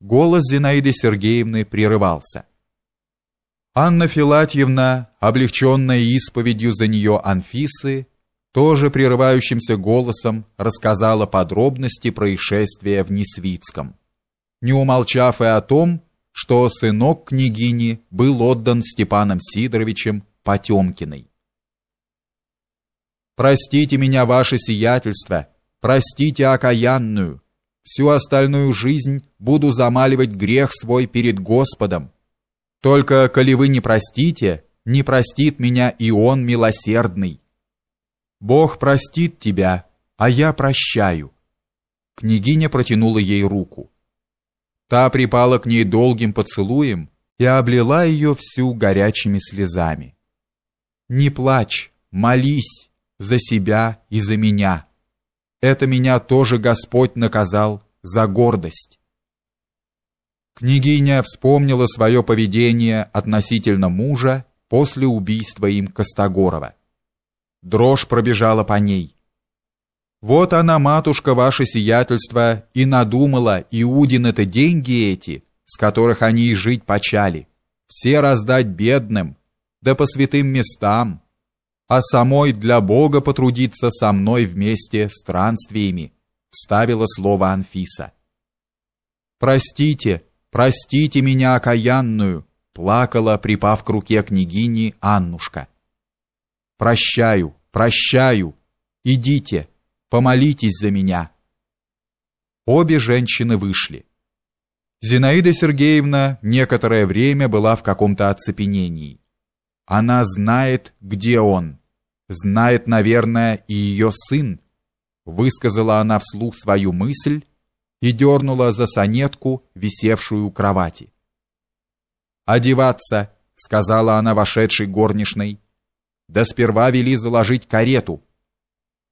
голос Зинаиды Сергеевны прерывался. Анна Филатьевна, облегченная исповедью за нее Анфисы, тоже прерывающимся голосом рассказала подробности происшествия в Несвицком, не умолчав и о том, что сынок княгини был отдан Степаном Сидоровичем Потемкиной. «Простите меня, ваше сиятельство, простите окаянную, всю остальную жизнь буду замаливать грех свой перед Господом. Только, коли вы не простите, не простит меня и Он милосердный. Бог простит тебя, а я прощаю». Княгиня протянула ей руку. Та припала к ней долгим поцелуем и облила ее всю горячими слезами. «Не плачь, молись за себя и за меня». Это меня тоже Господь наказал за гордость. Княгиня вспомнила свое поведение относительно мужа после убийства им Костогорова. Дрожь пробежала по ней. Вот она, матушка, ваше сиятельство, и надумала Иудин это деньги эти, с которых они и жить почали, все раздать бедным, да по святым местам, а самой для Бога потрудиться со мной вместе странствиями, вставила слово Анфиса. Простите, простите меня окаянную, плакала, припав к руке княгини Аннушка. Прощаю, прощаю. Идите, помолитесь за меня. Обе женщины вышли. Зинаида Сергеевна некоторое время была в каком-то оцепенении. Она знает, где он знает, наверное, и ее сын, высказала она вслух свою мысль и дернула за санетку, висевшую у кровати. «Одеваться», — сказала она вошедшей горничной. «Да сперва вели заложить карету».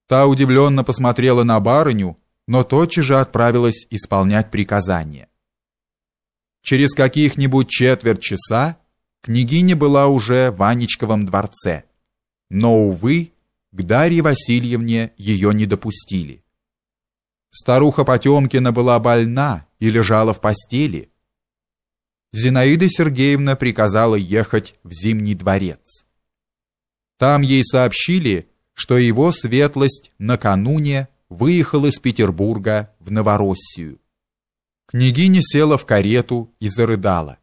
Та удивленно посмотрела на барыню, но тотчас же отправилась исполнять приказание. Через каких-нибудь четверть часа княгиня была уже в Анечковом дворце но, увы, к Дарье Васильевне ее не допустили. Старуха Потемкина была больна и лежала в постели. Зинаида Сергеевна приказала ехать в Зимний дворец. Там ей сообщили, что его светлость накануне выехал из Петербурга в Новороссию. Княгиня села в карету и зарыдала.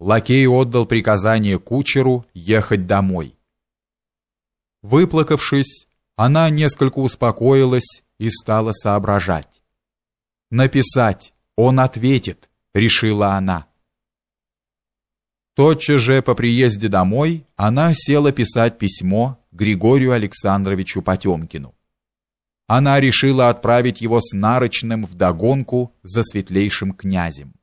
Лакей отдал приказание кучеру ехать домой. Выплакавшись, она несколько успокоилась и стала соображать. «Написать, он ответит», — решила она. Тотчас же по приезде домой она села писать письмо Григорию Александровичу Потемкину. Она решила отправить его с нарочным вдогонку за светлейшим князем.